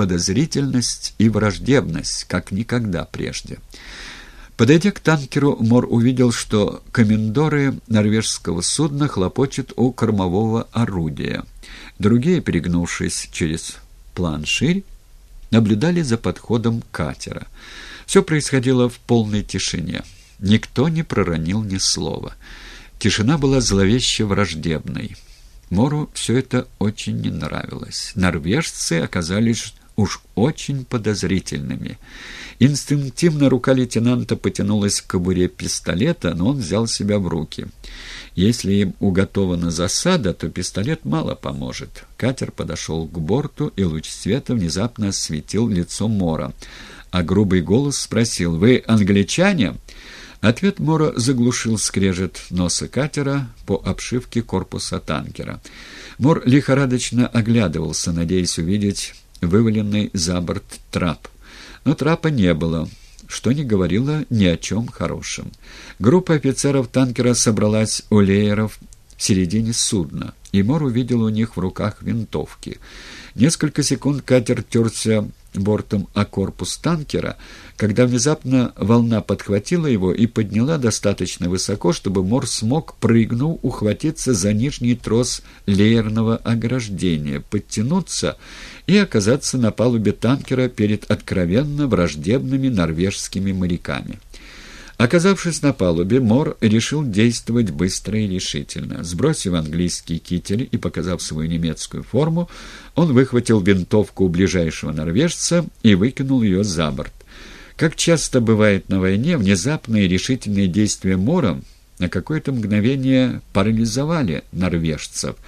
подозрительность и враждебность, как никогда прежде. Подойдя к танкеру, Мор увидел, что комендоры норвежского судна хлопочут у кормового орудия. Другие, перегнувшись через планширь, наблюдали за подходом катера. Все происходило в полной тишине. Никто не проронил ни слова. Тишина была зловеще враждебной. Мору все это очень не нравилось. Норвежцы оказались уж очень подозрительными. Инстинктивно рука лейтенанта потянулась к кобуре пистолета, но он взял себя в руки. Если им уготована засада, то пистолет мало поможет. Катер подошел к борту, и луч света внезапно осветил лицо Мора. А грубый голос спросил «Вы англичане?» Ответ Мора заглушил скрежет носа катера по обшивке корпуса танкера. Мор лихорадочно оглядывался, надеясь увидеть вываленный за борт трап. Но трапа не было, что не говорило ни о чем хорошем. Группа офицеров танкера собралась у лееров в середине судна, и Мор увидел у них в руках винтовки. Несколько секунд катер терся бортом о корпус танкера, когда внезапно волна подхватила его и подняла достаточно высоко, чтобы Мор смог, прыгнув, ухватиться за нижний трос леерного ограждения, подтянуться и оказаться на палубе танкера перед откровенно враждебными норвежскими моряками. Оказавшись на палубе, Мор решил действовать быстро и решительно. Сбросив английский китель и показав свою немецкую форму, он выхватил винтовку у ближайшего норвежца и выкинул ее за борт. Как часто бывает на войне, внезапные решительные действия Мора на какое-то мгновение парализовали норвежцев –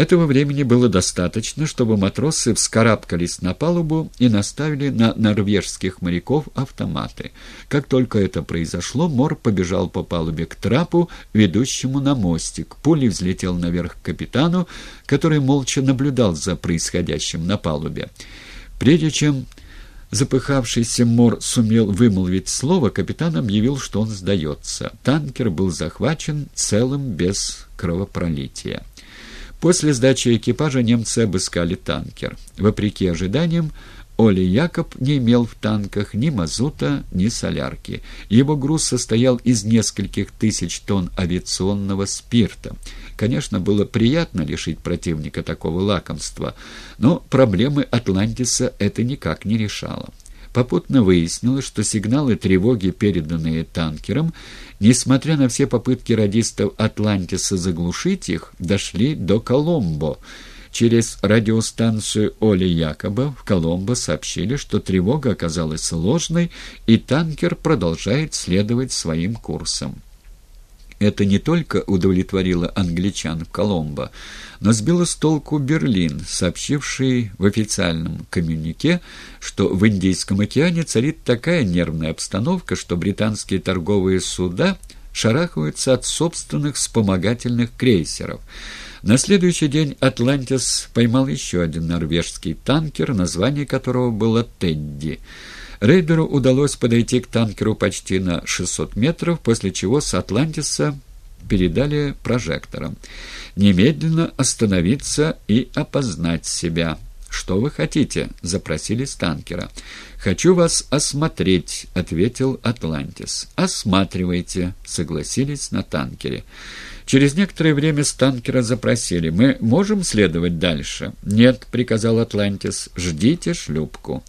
этого времени было достаточно, чтобы матросы вскарабкались на палубу и наставили на норвежских моряков автоматы. Как только это произошло, Мор побежал по палубе к трапу, ведущему на мостик. Пулей взлетел наверх к капитану, который молча наблюдал за происходящим на палубе. Прежде чем запыхавшийся Мор сумел вымолвить слово, капитан объявил, что он сдается. Танкер был захвачен целым без кровопролития. После сдачи экипажа немцы обыскали танкер. Вопреки ожиданиям, Оли Якоб не имел в танках ни мазута, ни солярки. Его груз состоял из нескольких тысяч тонн авиационного спирта. Конечно, было приятно лишить противника такого лакомства, но проблемы Атлантиса это никак не решало. Попутно выяснилось, что сигналы тревоги, переданные танкером, несмотря на все попытки радистов Атлантиса заглушить их, дошли до Коломбо. Через радиостанцию Оли Якоба в Коломбо сообщили, что тревога оказалась ложной, и танкер продолжает следовать своим курсом. Это не только удовлетворило англичан Коломбо, но сбило с толку Берлин, сообщивший в официальном коммюнике, что в Индийском океане царит такая нервная обстановка, что британские торговые суда шарахаются от собственных вспомогательных крейсеров. На следующий день «Атлантис» поймал еще один норвежский танкер, название которого было «Тедди». Рейдеру удалось подойти к танкеру почти на 600 метров, после чего с «Атлантиса» передали прожектором. «Немедленно остановиться и опознать себя». «Что вы хотите?» — запросили с танкера. «Хочу вас осмотреть», — ответил «Атлантис». «Осматривайте», — согласились на танкере. Через некоторое время с танкера запросили. «Мы можем следовать дальше?» «Нет», — приказал «Атлантис». «Ждите шлюпку».